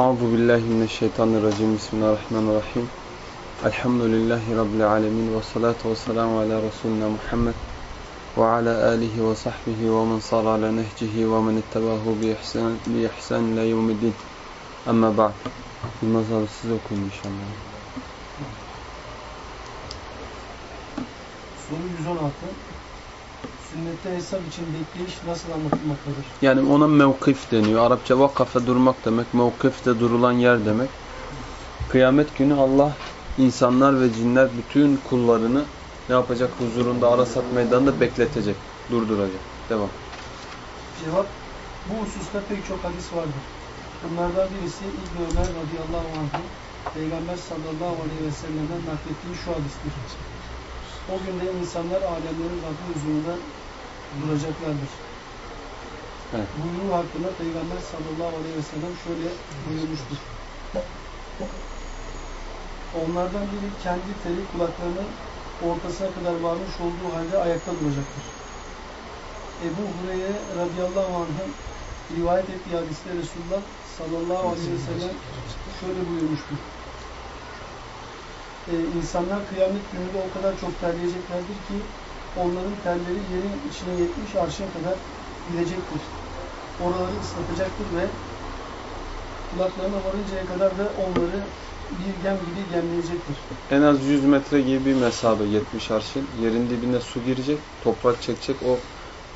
أعوذ بالله من الشيطان الرجيم. بسم الله الرحمن الرحيم. الحمد لله رب العالمين والصلاة والسلام على رسولنا محمد وعلى آله وصحبه ومن صار على نهجه ومن اتبعه بإحسان, بإحسان لا يوم الدين. أما بعد المظهر سيزوكم إن شاء الله. Soru 116 Sünnette hesap için bekleyiş nasıl anlatılmaktadır? Yani ona mevkif deniyor. Arapça vakafe durmak demek. Mevkif de durulan yer demek. Kıyamet günü Allah insanlar ve cinler bütün kullarını ne yapacak? Huzurunda Arasat meydanında bekletecek. Durduracak. Devam. Cevap, bu hususta pek çok hadis vardır. Bunlardan birisi İbn Ömer radıyallahu anh'ın Peygamber sallallahu aleyhi ve sellem'den naklettiği şu hadistir. O günde insanlar alemlerin Rabbi huzurunda duracaklardır. Evet. Buyruğu hakkında Peygamber sallallahu aleyhi ve sellem şöyle buyurmuştur. Onlardan biri kendi teri kulaklarının ortasına kadar varmış olduğu halde ayakta duracaktır. Ebu Hureyre radıyallahu anh'ın rivayet ettiği hadiste Resulullah sallallahu aleyhi ve sellem şöyle buyurmuştur. Ee, insanlar kıyamet gününde o kadar çok terleyeceklerdir ki onların terleri yerin içine yetmiş arşa kadar gidecektir. Oraları ıslatacaktır ve kulaklarına varıncaya kadar da onları bir gem gibi gemleyecektir. En az 100 metre gibi bir mesafe 70 arşın. Yerin dibine su girecek, toprak çekecek o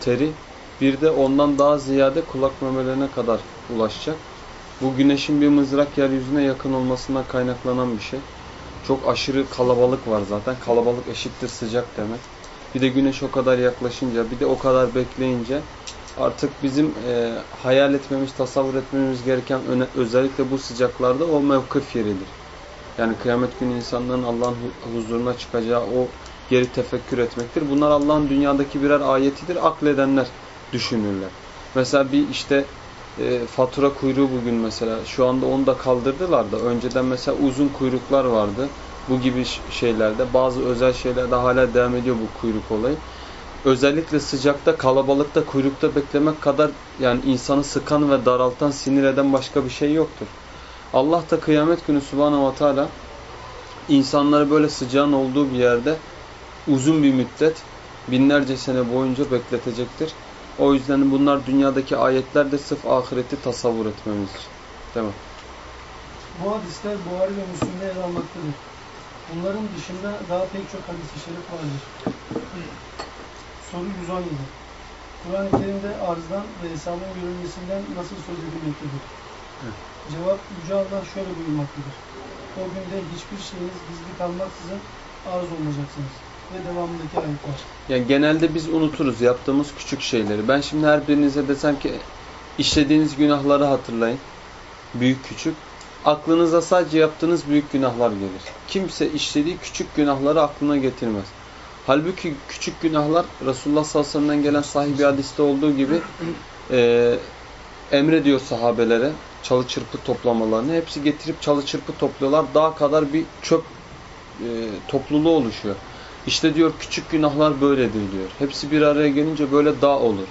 teri. Bir de ondan daha ziyade kulak memelerine kadar ulaşacak. Bu güneşin bir mızrak yeryüzüne yakın olmasından kaynaklanan bir şey. Çok aşırı kalabalık var zaten. Kalabalık eşittir sıcak demek. Bir de güneş o kadar yaklaşınca, bir de o kadar bekleyince artık bizim e, hayal etmemiz, tasavvur etmemiz gereken öne, özellikle bu sıcaklarda o mevkif yeridir. Yani kıyamet günü insanların Allah'ın huzuruna çıkacağı o geri tefekkür etmektir. Bunlar Allah'ın dünyadaki birer ayetidir. Akledenler düşünürler. Mesela bir işte e, fatura kuyruğu bugün mesela şu anda onu da kaldırdılar da önceden mesela uzun kuyruklar vardı. Bu gibi şeylerde bazı özel şeylerde hala devam ediyor bu kuyruk olayı. Özellikle sıcakta, kalabalıkta, kuyrukta beklemek kadar yani insanı sıkan ve daraltan, sinir eden başka bir şey yoktur. Allah da kıyamet günü Subhanahu ve Teala insanları böyle sıcağın olduğu bir yerde uzun bir müddet, binlerce sene boyunca bekletecektir. O yüzden bunlar dünyadaki ayetler de sırf ahireti tasavvur etmemizdir. Değil mi? Bu hadisler Buhari ve Müslim'de yer almaktadır. Bunların dışında daha pek çok hadis-i şerif vardır. Soru 117. Kur'an-ı Kerim'de arzdan ve hesabın görülmesinden nasıl söz edilmektedir? Evet. Cevap Yüce Allah şöyle buyurmaktadır. O günde hiçbir şeyiniz gizli kalmaksızın arz olmayacaksınız. Ve devamındaki ayetler. Yani genelde biz unuturuz yaptığımız küçük şeyleri. Ben şimdi her birinize desem ki işlediğiniz günahları hatırlayın. Büyük küçük. Aklınıza sadece yaptığınız büyük günahlar gelir. Kimse işlediği küçük günahları aklına getirmez. Halbuki küçük günahlar Resulullah sallallahu aleyhi ve sellem'den gelen sahibi hadiste olduğu gibi e, emrediyor sahabelere çalı çırpı toplamalarını. Hepsi getirip çalı çırpı topluyorlar. Daha kadar bir çöp e, topluluğu oluşuyor. İşte diyor küçük günahlar böyledir diyor. Hepsi bir araya gelince böyle dağ olur.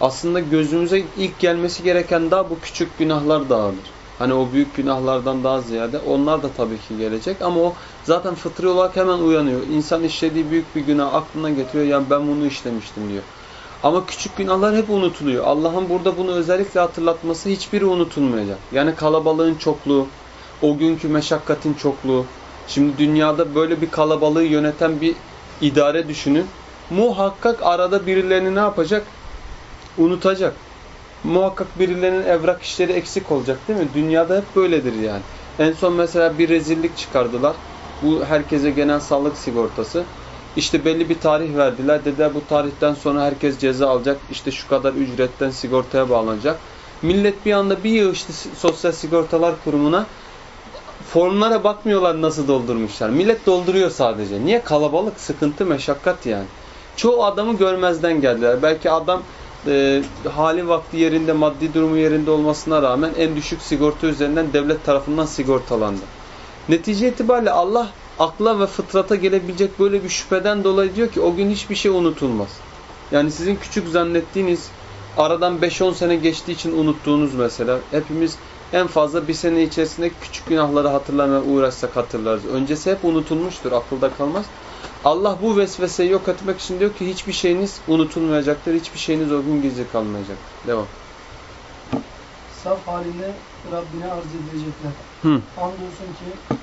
Aslında gözümüze ilk gelmesi gereken dağ bu küçük günahlar dağıdır. Hani o büyük günahlardan daha ziyade onlar da tabii ki gelecek ama o zaten fıtri olarak hemen uyanıyor. İnsan işlediği büyük bir günah aklına getiriyor. Yani ben bunu işlemiştim diyor. Ama küçük günahlar hep unutuluyor. Allah'ın burada bunu özellikle hatırlatması hiçbiri unutulmayacak. Yani kalabalığın çokluğu, o günkü meşakkatin çokluğu. Şimdi dünyada böyle bir kalabalığı yöneten bir idare düşünün. Muhakkak arada birilerini ne yapacak? Unutacak. Muhakkak birilerinin evrak işleri eksik olacak değil mi? Dünyada hep böyledir yani. En son mesela bir rezillik çıkardılar. Bu herkese genel sağlık sigortası. İşte belli bir tarih verdiler. Dediler bu tarihten sonra herkes ceza alacak. İşte şu kadar ücretten sigortaya bağlanacak. Millet bir anda bir yığıştı Sosyal Sigortalar Kurumu'na. Formlara bakmıyorlar nasıl doldurmuşlar. Millet dolduruyor sadece. Niye? Kalabalık, sıkıntı, meşakkat yani. Çoğu adamı görmezden geldiler. Belki adam e, hali vakti yerinde, maddi durumu yerinde olmasına rağmen en düşük sigorta üzerinden devlet tarafından sigortalandı. Netice itibariyle Allah akla ve fıtrata gelebilecek böyle bir şüpheden dolayı diyor ki o gün hiçbir şey unutulmaz. Yani sizin küçük zannettiğiniz Aradan 5-10 sene geçtiği için unuttuğunuz mesela. Hepimiz en fazla bir sene içerisinde küçük günahları hatırlamaya uğraşsak hatırlarız. Öncesi hep unutulmuştur, akılda kalmaz. Allah bu vesveseyi yok etmek için diyor ki hiçbir şeyiniz unutulmayacaktır, hiçbir şeyiniz o gün gizli kalmayacak. Devam. Saf halinde Rabbine arz edilecekler. Hı. Andolsun ki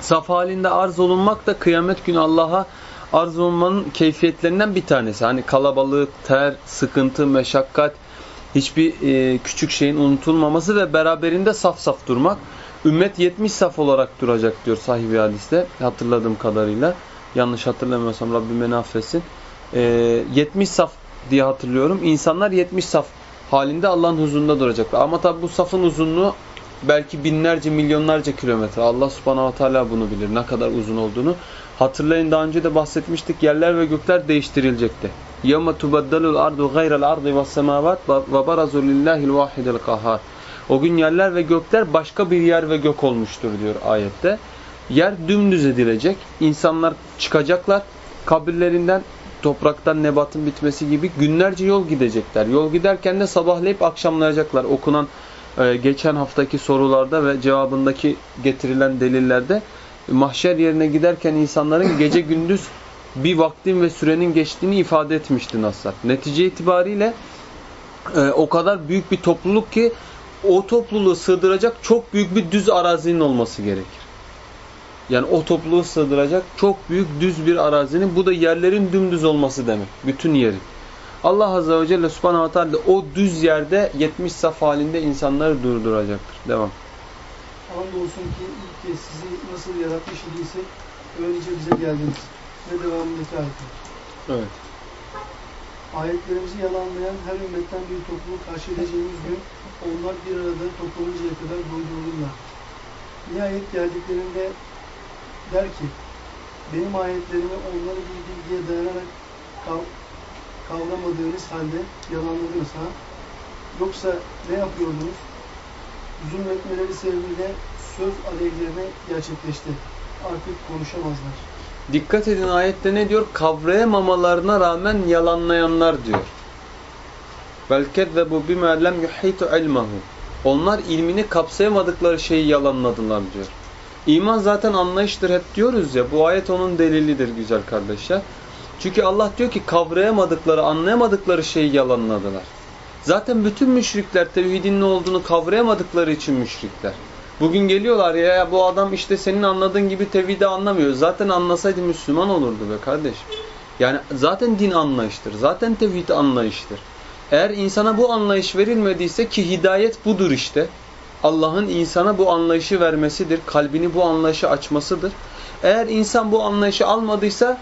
Saf halinde arz olunmak da kıyamet günü Allah'a arz olmanın keyfiyetlerinden bir tanesi. Hani kalabalık, ter, sıkıntı, meşakkat, hiçbir e, küçük şeyin unutulmaması ve beraberinde saf saf durmak. Ümmet 70 saf olarak duracak diyor sahibi hadiste hatırladığım kadarıyla. Yanlış hatırlamıyorsam Rabbim beni affetsin. E, 70 saf diye hatırlıyorum. İnsanlar 70 saf halinde Allah'ın huzurunda duracaklar. Ama tabi bu safın uzunluğu belki binlerce, milyonlarca kilometre. Allah subhanahu wa ta'ala bunu bilir. Ne kadar uzun olduğunu. Hatırlayın daha önce de bahsetmiştik. Yerler ve gökler değiştirilecekti. يَوْمَ تُبَدَّلُ الْاَرْضُ غَيْرَ الْاَرْضِ وَالسَّمَاوَاتِ وَبَرَزُ لِلّٰهِ الْوَاحِدِ الْقَهَارِ o gün yerler ve gökler başka bir yer ve gök olmuştur diyor ayette. Yer dümdüz edilecek. İnsanlar çıkacaklar. Kabirlerinden topraktan nebatın bitmesi gibi günlerce yol gidecekler. Yol giderken de sabahlayıp akşamlayacaklar. Okunan e, geçen haftaki sorularda ve cevabındaki getirilen delillerde mahşer yerine giderken insanların gece gündüz bir vaktin ve sürenin geçtiğini ifade etmişti Nasrat. Netice itibariyle e, o kadar büyük bir topluluk ki o topluluğu sığdıracak çok büyük bir düz arazinin olması gerekir. Yani o topluluğu sığdıracak çok büyük düz bir arazinin bu da yerlerin dümdüz olması demek. Bütün yerin. Allah Azze ve Celle Subhanahu Teala o düz yerde 70 saf halinde insanları durduracaktır. Devam. Andolsun ki ilk kez sizi nasıl yaratmış idiysek öylece bize geldiniz. Ve devamındaki ayetler. Evet. Ayetlerimizi yalanlayan her ümmetten bir topluluğu karşılayacağımız gün onlar bir arada toplanıncaya kadar durdurulurlar. Nihayet geldiklerinde der ki benim ayetlerimi onları bir bilgiye dayanarak kav kavramadığınız halde yalanladınız ha? Yoksa ne yapıyordunuz? Zulmetmeleri sebebiyle söz aleyhlerine gerçekleşti. Artık konuşamazlar. Dikkat edin ayette ne diyor? Kavrayamamalarına rağmen yalanlayanlar diyor. Belkezzebu bima lem yuhitu ilmehu. Onlar ilmini kapsayamadıkları şeyi yalanladılar diyor. İman zaten anlayıştır hep diyoruz ya. Bu ayet onun delilidir güzel kardeşler. Çünkü Allah diyor ki kavrayamadıkları, anlayamadıkları şeyi yalanladılar. Zaten bütün müşrikler tevhidin ne olduğunu kavrayamadıkları için müşrikler. Bugün geliyorlar ya, bu adam işte senin anladığın gibi tevhidi anlamıyor. Zaten anlasaydı Müslüman olurdu be kardeşim. Yani zaten din anlayıştır. Zaten tevhid anlayıştır. Eğer insana bu anlayış verilmediyse ki hidayet budur işte. Allah'ın insana bu anlayışı vermesidir. Kalbini bu anlayışı açmasıdır. Eğer insan bu anlayışı almadıysa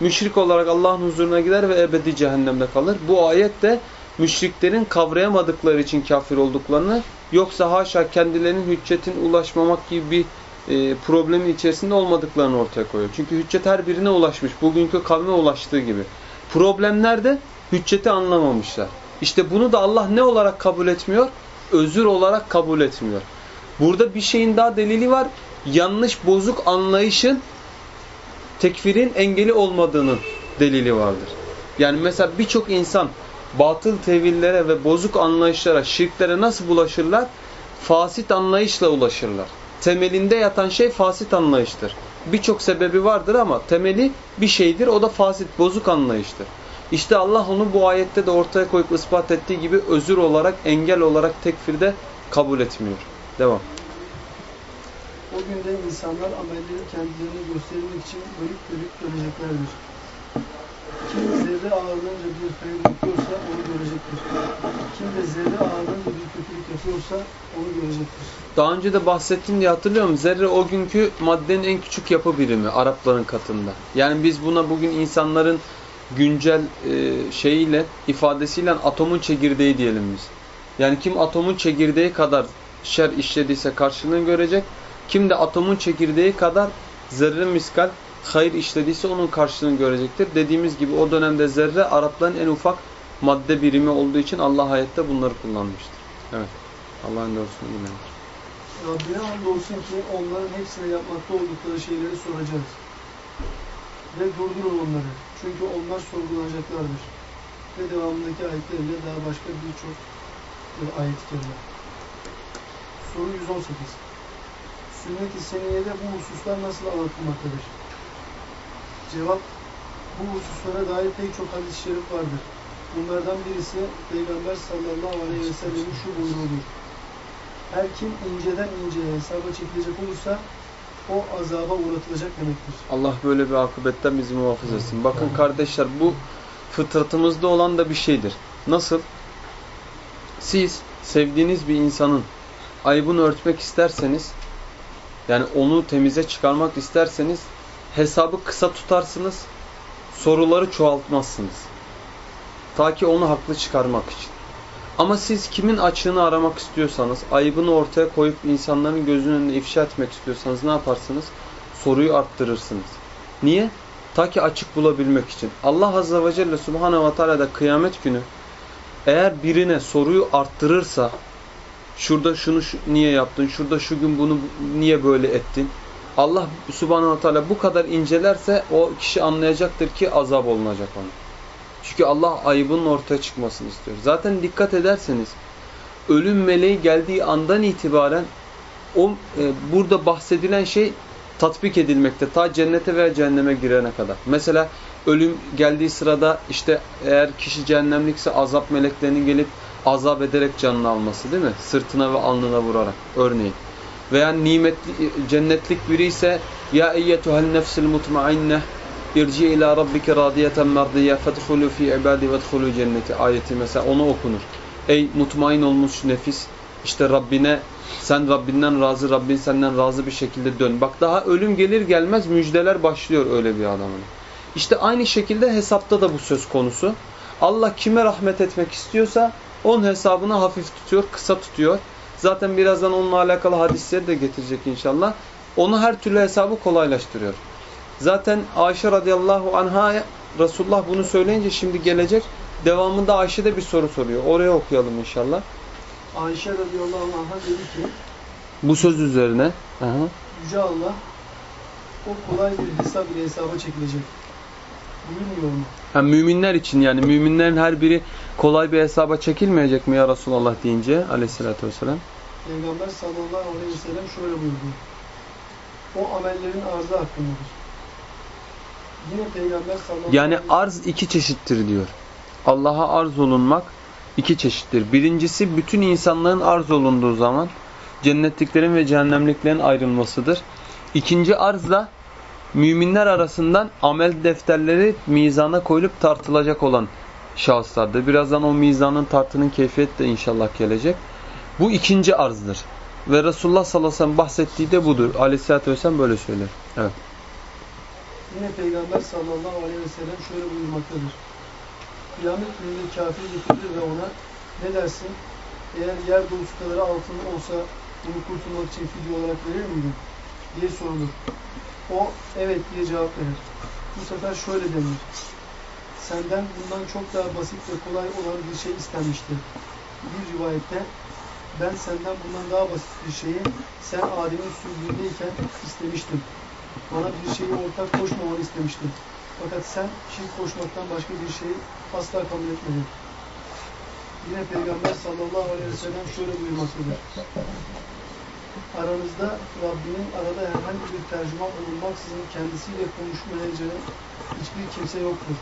müşrik olarak Allah'ın huzuruna gider ve ebedi cehennemde kalır. Bu ayet de müşriklerin kavrayamadıkları için kafir olduklarını yoksa haşa kendilerinin hüccetin ulaşmamak gibi bir e, problemin içerisinde olmadıklarını ortaya koyuyor. Çünkü hüccet her birine ulaşmış. Bugünkü kavme ulaştığı gibi. Problemler de hücceti anlamamışlar. İşte bunu da Allah ne olarak kabul etmiyor? Özür olarak kabul etmiyor. Burada bir şeyin daha delili var. Yanlış, bozuk anlayışın tekfirin engeli olmadığının delili vardır. Yani mesela birçok insan batıl tevillere ve bozuk anlayışlara, şirklere nasıl bulaşırlar? Fasit anlayışla ulaşırlar. Temelinde yatan şey fasit anlayıştır. Birçok sebebi vardır ama temeli bir şeydir. O da fasit, bozuk anlayıştır. İşte Allah onu bu ayette de ortaya koyup ispat ettiği gibi özür olarak, engel olarak tekfirde kabul etmiyor. Devam. O günde insanlar amelleri kendilerine göstermek için bölük bölük göreceklerdir. Kim zerre ağırlığınca bir hayır yapıyorsa onu görecektir. Kim de zerre ağırlığınca bir kötülük yapıyorsa onu görecektir. Daha önce de bahsettim diye hatırlıyorum. Zerre o günkü maddenin en küçük yapı birimi Arapların katında. Yani biz buna bugün insanların güncel e, şeyiyle, ifadesiyle atomun çekirdeği diyelim biz. Yani kim atomun çekirdeği kadar şer işlediyse karşılığını görecek. Kim de atomun çekirdeği kadar zerre miskal hayır işlediyse onun karşılığını görecektir. Dediğimiz gibi o dönemde zerre Arapların en ufak madde birimi olduğu için Allah ayette bunları kullanmıştır. Evet. Allah'ın doğrusunu inanır. Rabbine hamdolsun ki onların hepsine yapmakta oldukları şeyleri soracağız. Ve durdurun onları. Çünkü onlar sorgulanacaklardır. ve devamındaki ayetlerle daha başka birçok ayet-i kerime. Soru 118. Sünnet-i seniyede bu hususlar nasıl anlatılmaktadır? Cevap, bu hususlara dair pek çok hadis-i şerif vardır. Bunlardan birisi Peygamber sallallahu aleyhi ve sellemin şu buyruğudur. Her kim inceden inceye hesaba çekilecek olursa o azaba uğratılacak demektir. Allah böyle bir akıbetten bizi muhafaza etsin. Bakın kardeşler bu fıtratımızda olan da bir şeydir. Nasıl? Siz sevdiğiniz bir insanın ayıbını örtmek isterseniz yani onu temize çıkarmak isterseniz hesabı kısa tutarsınız soruları çoğaltmazsınız. Ta ki onu haklı çıkarmak için. Ama siz kimin açığını aramak istiyorsanız, ayıbını ortaya koyup insanların gözünün önüne ifşa etmek istiyorsanız ne yaparsınız? Soruyu arttırırsınız. Niye? Ta ki açık bulabilmek için. Allah Azze ve Celle Subhanahu ve Teala da kıyamet günü eğer birine soruyu arttırırsa şurada şunu şu, niye yaptın, şurada şu gün bunu niye böyle ettin? Allah Subhanahu Teala bu kadar incelerse o kişi anlayacaktır ki azap olunacak ona. Çünkü Allah ayıbının ortaya çıkmasını istiyor. Zaten dikkat ederseniz ölüm meleği geldiği andan itibaren o e, burada bahsedilen şey tatbik edilmekte ta cennete veya cehenneme girene kadar. Mesela ölüm geldiği sırada işte eğer kişi cehennemlikse azap meleklerinin gelip azap ederek canını alması değil mi? Sırtına ve alnına vurarak örneğin. Veya nimetli cennetlik biri ise ya eyyetuhel nefsil mutmainneh İrci ila rabbike radiyeten merdiye fedhulu fi ibadi vedhulu cenneti ayeti mesela onu okunur. Ey mutmain olmuş nefis işte Rabbine sen Rabbinden razı Rabbin senden razı bir şekilde dön. Bak daha ölüm gelir gelmez müjdeler başlıyor öyle bir adamın. İşte aynı şekilde hesapta da bu söz konusu. Allah kime rahmet etmek istiyorsa onun hesabını hafif tutuyor, kısa tutuyor. Zaten birazdan onunla alakalı hadisleri de getirecek inşallah. Onu her türlü hesabı kolaylaştırıyor. Zaten Ayşe radıyallahu anha Resulullah bunu söyleyince şimdi gelecek. Devamında Ayşe de bir soru soruyor. Oraya okuyalım inşallah. Ayşe radıyallahu anh'a dedi ki Bu söz üzerine aha. Yüce Allah o kolay bir hesap ile hesaba çekilecek. Buyurmuyor mu? Ha, müminler için yani müminlerin her biri kolay bir hesaba çekilmeyecek mi ya Resulallah deyince aleyhissalatü vesselam. Peygamber sallallahu aleyhi ve sellem şöyle buyurdu. O amellerin arzı hakkındadır. Yine Peygamber sallallahu Yani arz iki çeşittir diyor. Allah'a arz olunmak iki çeşittir. Birincisi bütün insanların arz olunduğu zaman cennetliklerin ve cehennemliklerin ayrılmasıdır. İkinci arz da müminler arasından amel defterleri mizana koyulup tartılacak olan şahıslardır. Birazdan o mizanın tartının keyfiyeti de inşallah gelecek. Bu ikinci arzdır. Ve Resulullah sallallahu aleyhi ve sellem bahsettiği de budur. Aleyhisselatü vesselam böyle söyler. Evet. Yine Peygamber sallallahu aleyhi ve sellem şöyle buyurmaktadır. Kıyamet gününde kafir getirilir ve ona ne dersin? Eğer yer dolusu kadar altın olsa bunu kurtulmak için fidye olarak verir miydin? diye sorulur. O evet diye cevap verir. Bu sefer şöyle denir. Senden bundan çok daha basit ve kolay olan bir şey istenmiştir. Bir rivayette ben senden bundan daha basit bir şeyi sen Adem'in sürgündeyken istemiştim. Bana bir şeyi ortak koşmamanı istemiştim. Fakat sen şirk koşmaktan başka bir şeyi asla kabul etmedin. Yine Peygamber sallallahu aleyhi ve sellem şöyle buyurmaktadır. Aranızda Rabbinin arada herhangi bir tercüman olunmaksızın kendisiyle konuşmayacağı hiçbir kimse yoktur.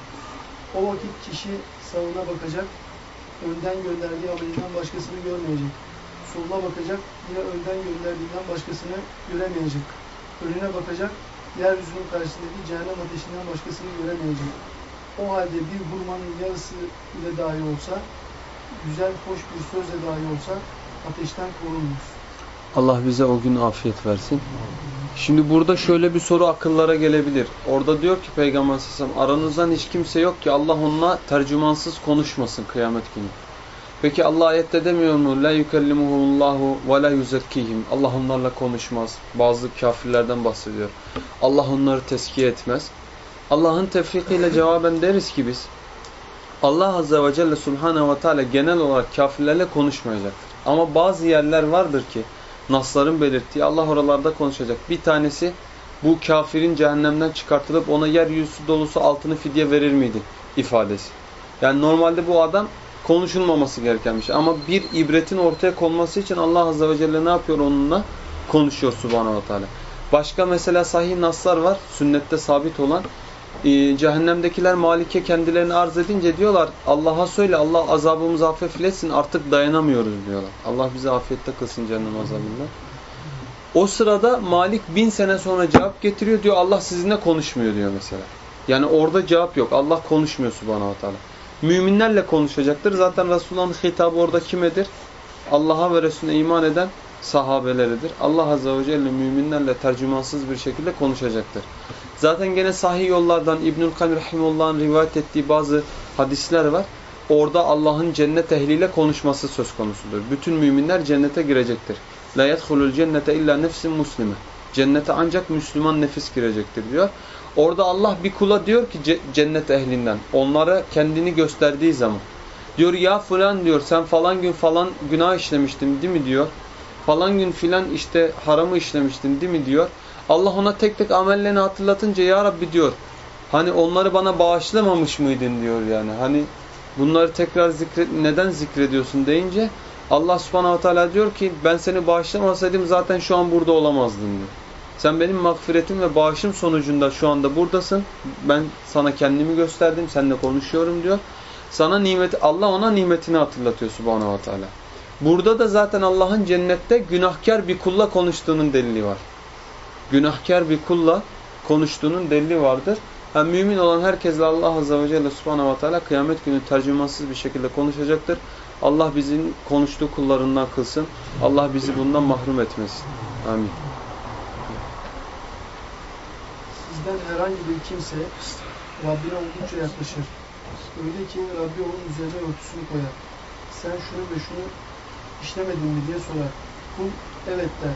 O vakit kişi sağına bakacak, önden gönderdiği amelinden başkasını görmeyecek. Soluna bakacak, yine önden gönderdiğinden başkasını göremeyecek. Önüne bakacak, yeryüzünün karşısındaki cehennem ateşinden başkasını göremeyecek. O halde bir hurmanın yarısı ile dahi olsa, güzel, hoş bir sözle dahi olsa ateşten korunmuş. Allah bize o gün afiyet versin. Şimdi burada şöyle bir soru akıllara gelebilir. Orada diyor ki Peygamber Aleyhisselam aranızdan hiç kimse yok ki Allah onunla tercümansız konuşmasın kıyamet günü. Peki Allah ayette demiyor mu? La yukellimuhumullahu ve la yuzekkihim. Allah onlarla konuşmaz. Bazı kafirlerden bahsediyor. Allah onları teskiye etmez. Allah'ın tevfikiyle cevaben deriz ki biz Allah Azze ve Celle Subhanahu ve Teala genel olarak kafirlerle konuşmayacaktır. Ama bazı yerler vardır ki Nasların belirttiği Allah oralarda konuşacak. Bir tanesi bu kafirin cehennemden çıkartılıp ona yeryüzü dolusu altını fidye verir miydi ifadesi. Yani normalde bu adam konuşulmaması gereken bir şey. Ama bir ibretin ortaya konması için Allah Azze ve Celle ne yapıyor onunla? Konuşuyor Subhanahu ve Teala. Başka mesela sahih naslar var. Sünnette sabit olan. Ee, cehennemdekiler Malik'e kendilerini arz edince diyorlar Allah'a söyle Allah azabımızı hafifletsin artık dayanamıyoruz diyorlar. Allah bizi afiyette kılsın cehennem azabından. O sırada Malik bin sene sonra cevap getiriyor diyor Allah sizinle konuşmuyor diyor mesela. Yani orada cevap yok. Allah konuşmuyor subhanahu teala. Müminlerle konuşacaktır. Zaten Resulullah'ın hitabı orada kimedir? Allah'a ve Resulüne iman eden sahabeleridir. Allah Azze ve Celle müminlerle tercümansız bir şekilde konuşacaktır. Zaten gene sahih yollardan İbnül Kayyum Rahimullah'ın rivayet ettiği bazı hadisler var. Orada Allah'ın cennet ehliyle konuşması söz konusudur. Bütün müminler cennete girecektir. La yedhulul cennete illa nefsin muslime. Cennete ancak Müslüman nefis girecektir diyor. Orada Allah bir kula diyor ki cennet ehlinden onlara kendini gösterdiği zaman diyor ya falan diyor sen falan gün falan günah işlemiştin değil mi diyor. Falan gün filan işte haramı işlemiştin değil mi diyor. Allah ona tek tek amellerini hatırlatınca ya Rabbi diyor. Hani onları bana bağışlamamış mıydın diyor yani. Hani bunları tekrar zikret neden zikrediyorsun deyince Allah subhanahu teala diyor ki ben seni bağışlamasaydım zaten şu an burada olamazdın diyor. Sen benim mağfiretim ve bağışım sonucunda şu anda buradasın. Ben sana kendimi gösterdim, seninle konuşuyorum diyor. Sana nimet Allah ona nimetini hatırlatıyor subhanahu teala. Burada da zaten Allah'ın cennette günahkar bir kulla konuştuğunun delili var. Günahkar bir kulla konuştuğunun delili vardır. Yani mümin olan herkesle Allah Azze ve Celle subhanahu teala kıyamet günü tercümansız bir şekilde konuşacaktır. Allah bizim konuştuğu kullarından kılsın. Allah bizi bundan mahrum etmesin. Amin. Sizden herhangi bir kimse Rabbine oldukça yaklaşır. Öyle ki Rabbi onun üzerine örtüsünü koyar. Sen şunu ve şunu işlemedin mi diye sorar. Kul evet der.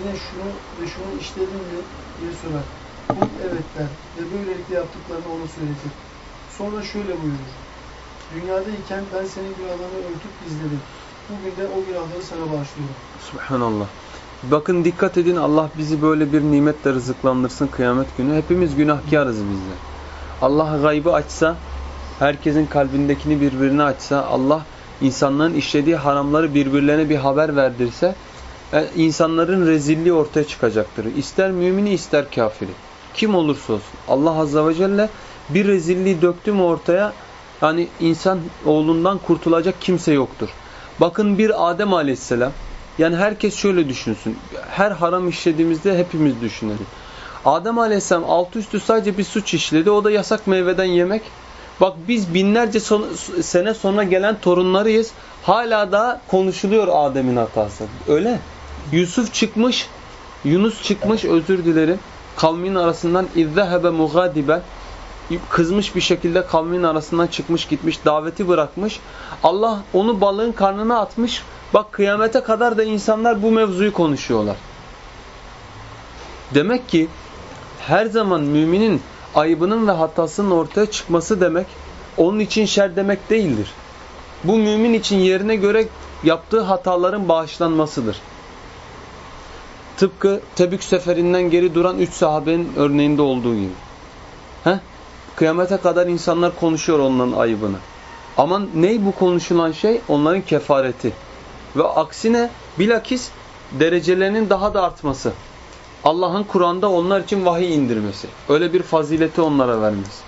Yine şunu ve şunu işledin mi diye sorar. Kul evet der. Ve böylelikle yaptıklarını ona söyletir. Sonra şöyle buyurur. Dünyadayken ben senin günahlarını örtüp gizledim. Bugün de o günahları sana bağışlıyorum. Subhanallah. Bakın dikkat edin Allah bizi böyle bir nimetle rızıklandırsın kıyamet günü. Hepimiz günahkarız bizler. Allah gaybı açsa, herkesin kalbindekini birbirine açsa, Allah insanların işlediği haramları birbirlerine bir haber verdirse, e, insanların rezilliği ortaya çıkacaktır. İster mümini ister kafiri. Kim olursa olsun. Allah Azze ve Celle bir rezilliği döktü mü ortaya, yani insan oğlundan kurtulacak kimse yoktur. Bakın bir Adem Aleyhisselam, yani herkes şöyle düşünsün. Her haram işlediğimizde hepimiz düşünelim. Adem Aleyhisselam altı üstü sadece bir suç işledi. O da yasak meyveden yemek. Bak biz binlerce son, sene sonra gelen torunlarıyız. Hala da konuşuluyor Adem'in hatası. Öyle. Yusuf çıkmış, Yunus çıkmış özür dilerim. Kavmin arasından izzehebe mugadiben kızmış bir şekilde kavmin arasından çıkmış gitmiş daveti bırakmış. Allah onu balığın karnına atmış. Bak kıyamete kadar da insanlar bu mevzuyu konuşuyorlar. Demek ki her zaman müminin ayıbının ve hatasının ortaya çıkması demek onun için şer demek değildir. Bu mümin için yerine göre yaptığı hataların bağışlanmasıdır. Tıpkı Tebük seferinden geri duran üç sahabenin örneğinde olduğu gibi. Heh? Kıyamete kadar insanlar konuşuyor onların ayıbını. Ama ney bu konuşulan şey? Onların kefareti. Ve aksine bilakis derecelerinin daha da artması. Allah'ın Kur'an'da onlar için vahiy indirmesi. Öyle bir fazileti onlara vermesi.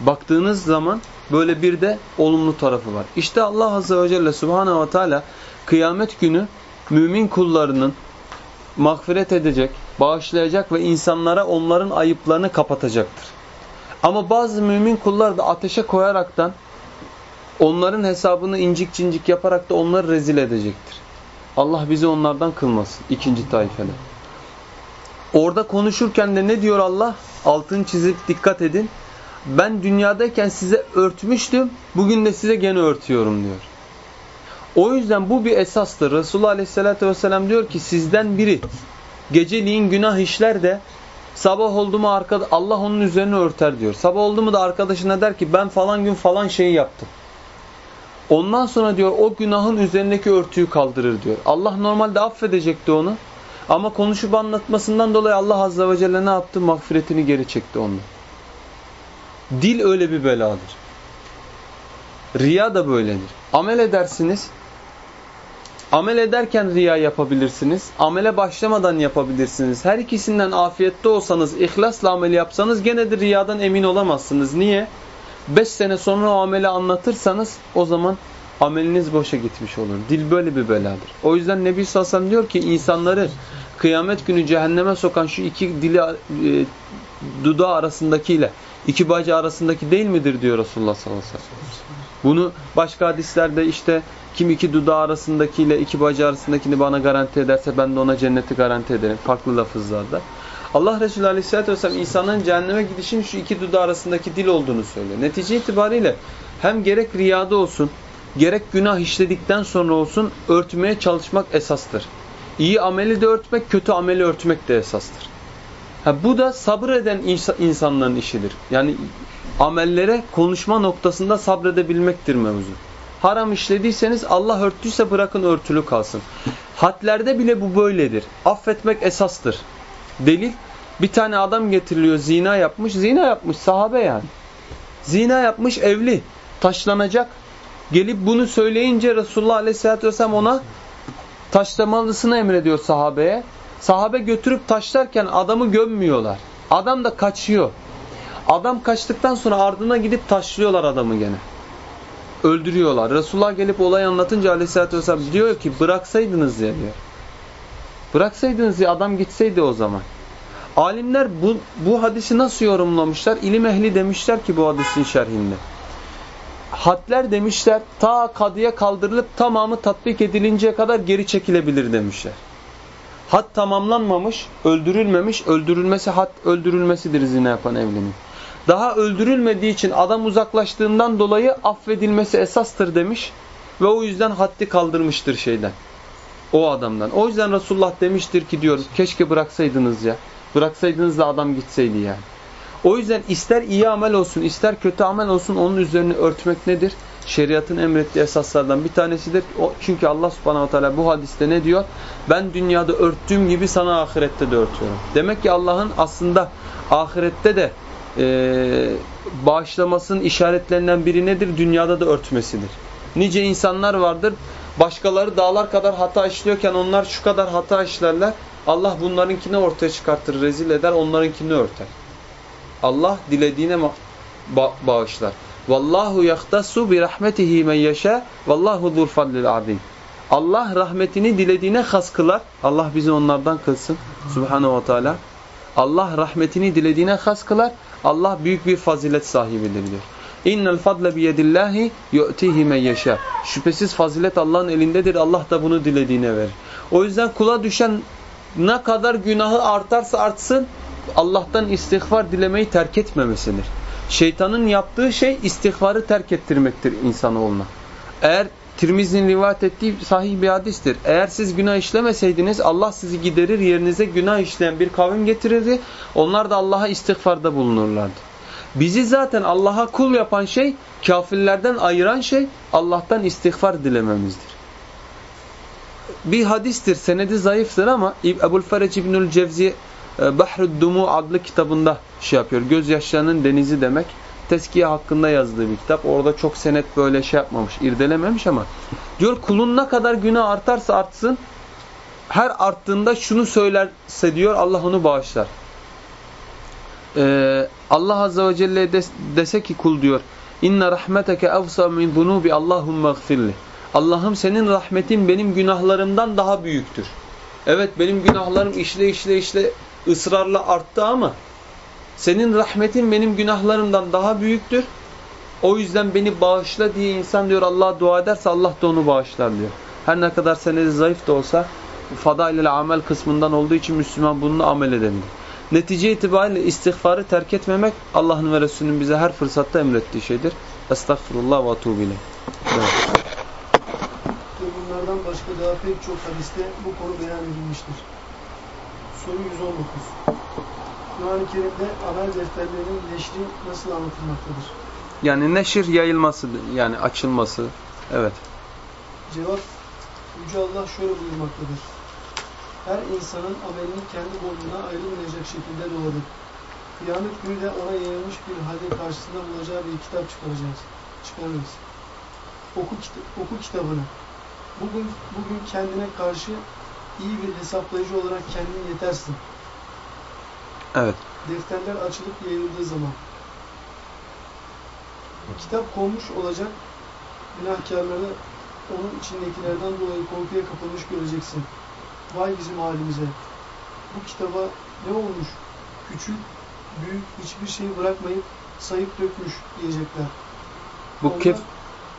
Baktığınız zaman böyle bir de olumlu tarafı var. İşte Allah Azze ve Celle Subhanahu ve Teala kıyamet günü mümin kullarının mağfiret edecek, bağışlayacak ve insanlara onların ayıplarını kapatacaktır. Ama bazı mümin kullar da ateşe koyaraktan onların hesabını incik cincik yaparak da onları rezil edecektir. Allah bizi onlardan kılmasın. ikinci taifede. Orada konuşurken de ne diyor Allah? Altını çizip dikkat edin. Ben dünyadayken size örtmüştüm. Bugün de size gene örtüyorum diyor. O yüzden bu bir esastır. Resulullah Aleyhisselatü Vesselam diyor ki sizden biri geceliğin günah işler de sabah oldu mu arkada Allah onun üzerine örter diyor. Sabah oldu mu da arkadaşına der ki ben falan gün falan şeyi yaptım. Ondan sonra diyor o günahın üzerindeki örtüyü kaldırır diyor. Allah normalde affedecekti onu. Ama konuşup anlatmasından dolayı Allah Azze ve Celle ne yaptı? Mağfiretini geri çekti onu. Dil öyle bir beladır. Riya da böyledir. Amel edersiniz. Amel ederken riya yapabilirsiniz. Amele başlamadan yapabilirsiniz. Her ikisinden afiyette olsanız, ihlasla amel yapsanız gene de riyadan emin olamazsınız. Niye? 5 sene sonra o ameli anlatırsanız o zaman ameliniz boşa gitmiş olur. Dil böyle bir beladır. O yüzden Nebi Aleyhi diyor ki insanları kıyamet günü cehenneme sokan şu iki dili e, dudağı arasındakiyle iki bacağı arasındaki değil midir diyor Resulullah sallallahu aleyhi ve sellem. Bunu başka hadislerde işte kim iki dudağı arasındakiyle iki bacağı arasındakini bana garanti ederse ben de ona cenneti garanti ederim. Farklı lafızlarda. Allah Resulü Aleyhisselatü Vesselam insanın cehenneme gidişinin şu iki dudağı arasındaki dil olduğunu söylüyor. Netice itibariyle hem gerek riyada olsun, gerek günah işledikten sonra olsun örtmeye çalışmak esastır. İyi ameli de örtmek, kötü ameli örtmek de esastır. Ha, bu da sabır eden insanların işidir. Yani amellere konuşma noktasında sabredebilmektir mevzu. Haram işlediyseniz Allah örttüyse bırakın örtülü kalsın. Hadlerde bile bu böyledir. Affetmek esastır. Delil bir tane adam getiriliyor zina yapmış. Zina yapmış sahabe yani. Zina yapmış evli. Taşlanacak. Gelip bunu söyleyince Resulullah Aleyhisselatü Vesselam ona taşlamalısını emrediyor sahabeye. Sahabe götürüp taşlarken adamı gömmüyorlar. Adam da kaçıyor. Adam kaçtıktan sonra ardına gidip taşlıyorlar adamı gene. Öldürüyorlar. Resulullah gelip olayı anlatınca aleyhissalatü vesselam diyor ki bıraksaydınız ya diyor. Bıraksaydınız ya adam gitseydi o zaman. Alimler bu, bu hadisi nasıl yorumlamışlar? İlim ehli demişler ki bu hadisin şerhinde. Hadler demişler ta kadıya kaldırılıp tamamı tatbik edilinceye kadar geri çekilebilir demişler. Had tamamlanmamış, öldürülmemiş, öldürülmesi had öldürülmesidir zina yapan evlinin. Daha öldürülmediği için adam uzaklaştığından dolayı affedilmesi esastır demiş ve o yüzden haddi kaldırmıştır şeyden. O adamdan. O yüzden Resulullah demiştir ki diyor keşke bıraksaydınız ya. Bıraksaydınız da adam gitseydi yani. O yüzden ister iyi amel olsun ister kötü amel olsun onun üzerine örtmek nedir? Şeriatın emrettiği esaslardan bir tanesidir. O, çünkü Allah subhanahu teala bu hadiste ne diyor? Ben dünyada örttüğüm gibi sana ahirette de örtüyorum. Demek ki Allah'ın aslında ahirette de e, bağışlamasının işaretlerinden biri nedir? Dünyada da örtmesidir. Nice insanlar vardır. Başkaları dağlar kadar hata işliyorken onlar şu kadar hata işlerler. Allah bunlarınkini ortaya çıkartır, rezil eder, onlarınkini örter. Allah dilediğine ba bağışlar. Vallahu yahtassu bi rahmetihi men yasha. Vallahu zul fadlil azim. Allah rahmetini dilediğine has kılar. Allah bizi onlardan kılsın. Subhanahu ve Teala. Allah rahmetini dilediğine has kılar. Allah büyük bir fazilet sahibidir diyor. İnnel fadle biyedillahi yu'tihi men yasha. Şüphesiz fazilet Allah'ın elindedir. Allah da bunu dilediğine verir. O yüzden kula düşen ne kadar günahı artarsa artsın Allah'tan istiğfar dilemeyi terk etmemesidir. Şeytanın yaptığı şey istiğfarı terk ettirmektir insanoğluna. Eğer Tirmiz'in rivayet ettiği sahih bir hadistir. Eğer siz günah işlemeseydiniz Allah sizi giderir yerinize günah işleyen bir kavim getirirdi. Onlar da Allah'a istiğfarda bulunurlardı. Bizi zaten Allah'a kul yapan şey, kafirlerden ayıran şey Allah'tan istiğfar dilememizdir. Bir hadistir, senedi zayıftır ama Ebu'l Ferec İbnül Cevzi e, Bahrud Dumu adlı kitabında şey yapıyor. Gözyaşlarının denizi demek. Teskiye hakkında yazdığı bir kitap. Orada çok senet böyle şey yapmamış, irdelememiş ama diyor kulun ne kadar günah artarsa artsın her arttığında şunu söylerse diyor Allah onu bağışlar. Ee, Allah Azze ve Celle des, dese ki kul diyor İnne rahmeteke evsa min zunubi Allahümme gfirli. Allah'ım senin rahmetin benim günahlarımdan daha büyüktür. Evet benim günahlarım işle işle işle ısrarla arttı ama senin rahmetin benim günahlarımdan daha büyüktür. O yüzden beni bağışla diye insan diyor Allah'a dua ederse Allah da onu bağışlar diyor. Her ne kadar senedi zayıf da olsa fadail amel kısmından olduğu için Müslüman bununla amel edebilir. Netice itibariyle istiğfarı terk etmemek Allah'ın ve Resulünün bize her fırsatta emrettiği şeydir. Estağfurullah ve atubu Evet. Bunlardan başka daha pek çok hadiste bu konu beyan edilmiştir. Soru 119. Kur'an-ı Kerim'de amel defterlerinin neşri nasıl anlatılmaktadır? Yani neşir yayılması, yani açılması. Evet. Cevap, Yüce Allah şöyle buyurmaktadır. Her insanın amelini kendi boynuna ayrılmayacak şekilde doğradık. Kıyamet günü de ona yayılmış bir halde karşısında bulacağı bir kitap çıkaracağız. Çıkarırız. Oku, kita- oku kitabını. Bugün, bugün kendine karşı iyi bir hesaplayıcı olarak kendin yetersin. Evet. Defterler açılıp yayıldığı zaman. Kitap konmuş olacak, günahkarları onun içindekilerden dolayı korkuya kapılmış göreceksin. Vay bizim halimize. Bu kitaba ne olmuş? Küçük, büyük hiçbir şey bırakmayıp sayıp dökmüş diyecekler. Bu Onlar- kef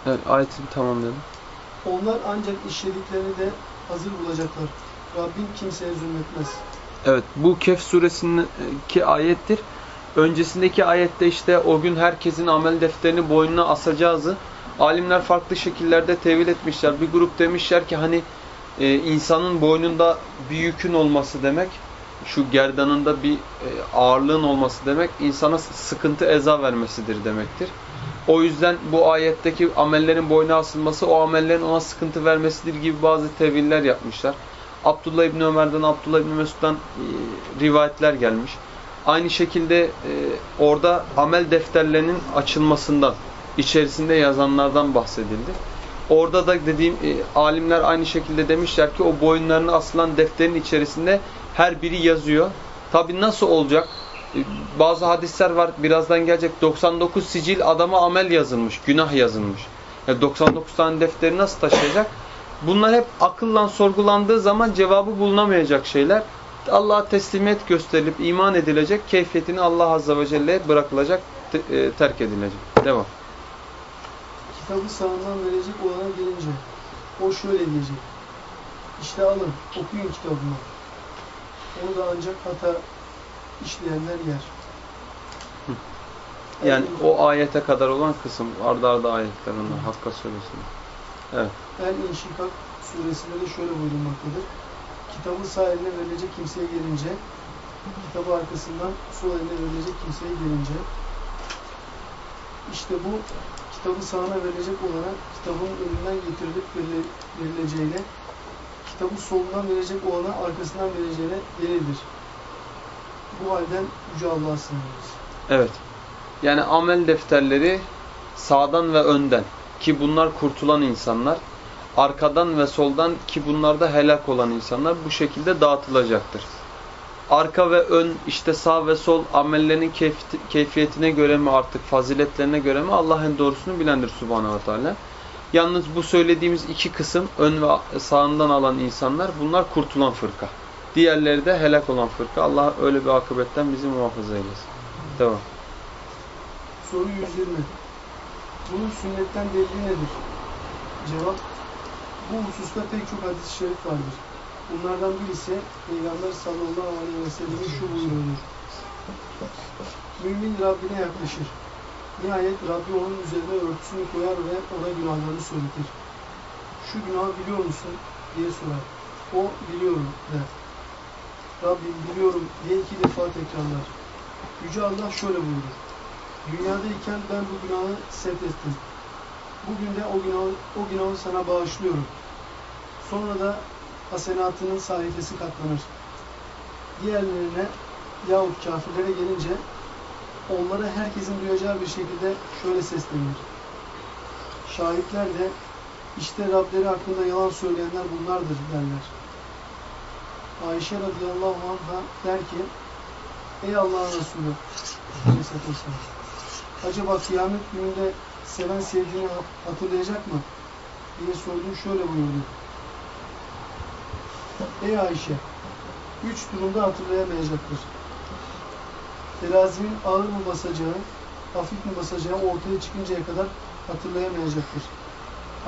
evet, ayeti tamamlayalım. Onlar ancak işlediklerini de hazır bulacaklar. Rabbim kimseye zulmetmez. Evet bu Kehf suresindeki ayettir. Öncesindeki ayette işte o gün herkesin amel defterini boynuna asacağızı alimler farklı şekillerde tevil etmişler. Bir grup demişler ki hani e, insanın boynunda bir yükün olması demek, şu gerdanında bir e, ağırlığın olması demek insana sıkıntı eza vermesidir demektir. O yüzden bu ayetteki amellerin boyuna asılması o amellerin ona sıkıntı vermesidir gibi bazı teviller yapmışlar. Abdullah İbni Ömer'den, Abdullah İbni Mesud'dan e, rivayetler gelmiş. Aynı şekilde e, orada amel defterlerinin açılmasından, içerisinde yazanlardan bahsedildi. Orada da dediğim e, alimler aynı şekilde demişler ki o boyunlarına asılan defterin içerisinde her biri yazıyor. Tabi nasıl olacak? E, bazı hadisler var birazdan gelecek 99 sicil adama amel yazılmış, günah yazılmış. Yani 99 tane defteri nasıl taşıyacak? Bunlar hep akılla sorgulandığı zaman cevabı bulunamayacak şeyler. Allah'a teslimiyet gösterilip iman edilecek, keyfiyetini Allah Azze ve Celle'ye bırakılacak, e, terk edilecek. Devam. Kitabı sağından verecek olana gelince o şöyle diyecek. İşte alın, okuyun kitabımı. Onu da ancak hata işleyenler yer. Yani El- o ayete kadar olan kısım, arda arda ayetler onlar, Hakka suresinde. Evet. El İnşikak suresinde de şöyle buyurulmaktadır. Kitabı sağ eline verilecek kimseye gelince, kitabı arkasından sol eline verilecek kimseye gelince, işte bu kitabı sağına verilecek olana kitabın önünden getirilip verile- verileceğine, kitabı solundan verecek olana arkasından vereceğine delildir. Bu halden Yüce Allah'a sığınırız. Evet. Yani amel defterleri sağdan ve önden ki bunlar kurtulan insanlar, arkadan ve soldan ki bunlar da helak olan insanlar bu şekilde dağıtılacaktır. Arka ve ön, işte sağ ve sol amellerinin keyfi- keyfiyetine göre mi artık faziletlerine göre mi Allah doğrusunu bilendir Subhanahu Teala. Yalnız bu söylediğimiz iki kısım ön ve sağından alan insanlar bunlar kurtulan fırka. Diğerleri de helak olan fırka. Allah öyle bir akıbetten bizi muhafaza eylesin. Devam. Soru 120. Bunun sünnetten delili nedir? Cevap, bu hususta pek çok hadis-i şerif vardır. Bunlardan birisi Peygamber sallallahu aleyhi ve sellem'in şu buyruğudur. Mümin Rabbine yaklaşır. Nihayet Rabbi onun üzerine örtüsünü koyar ve ona günahlarını söyletir. Şu günahı biliyor musun? diye sorar. O biliyorum der. Rabbim biliyorum diye iki defa tekrarlar. Yüce Allah şöyle buyurur. Dünyadayken ben bu günahı setrettim. Bugün de o günahı, o günahı sana bağışlıyorum. Sonra da hasenatının sayfası katlanır. Diğerlerine yahut kafirlere gelince onlara herkesin duyacağı bir şekilde şöyle seslenir. Şahitler de işte Rableri hakkında yalan söyleyenler bunlardır derler. Ayşe radıyallahu anh'a der ki Ey Allah'ın Resulü acaba kıyamet gününde seven sevdiğini hatırlayacak mı? diye sordum şöyle buyurdu. Ey Ayşe, üç durumda hatırlayamayacaktır. Terazinin ağır mı basacağı, hafif mi basacağı ortaya çıkıncaya kadar hatırlayamayacaktır.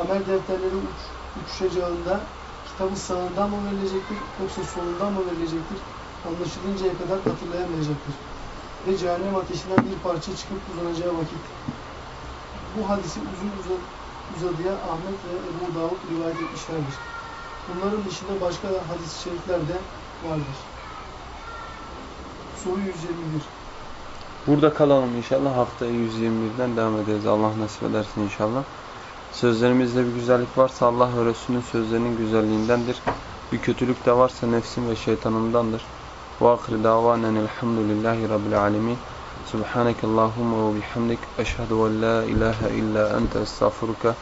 Amel defterleri uç, uçuşacağında kitabı sağından mı verilecektir yoksa solundan mı verilecektir anlaşılıncaya kadar hatırlayamayacaktır. Ve cehennem ateşinden bir parça çıkıp uzanacağı vakit. Bu hadisi uzun uzun uzadıya Ahmet ve Ebu Davud rivayet etmişlerdir. Bunların dışında başka hadis-i şerifler de vardır. Soru 121. Burada kalalım inşallah. Haftaya 121'den devam ederiz. Allah nasip edersin inşallah. Sözlerimizde bir güzellik varsa Allah ve Resulünün sözlerinin güzelliğindendir. Bir kötülük de varsa nefsim ve şeytanımdandır. Ve ahir davanen elhamdülillahi rabbil alemin. Subhaneke Allahumma ve bihamdik. Eşhedü en la ilahe illa ente estağfuruka.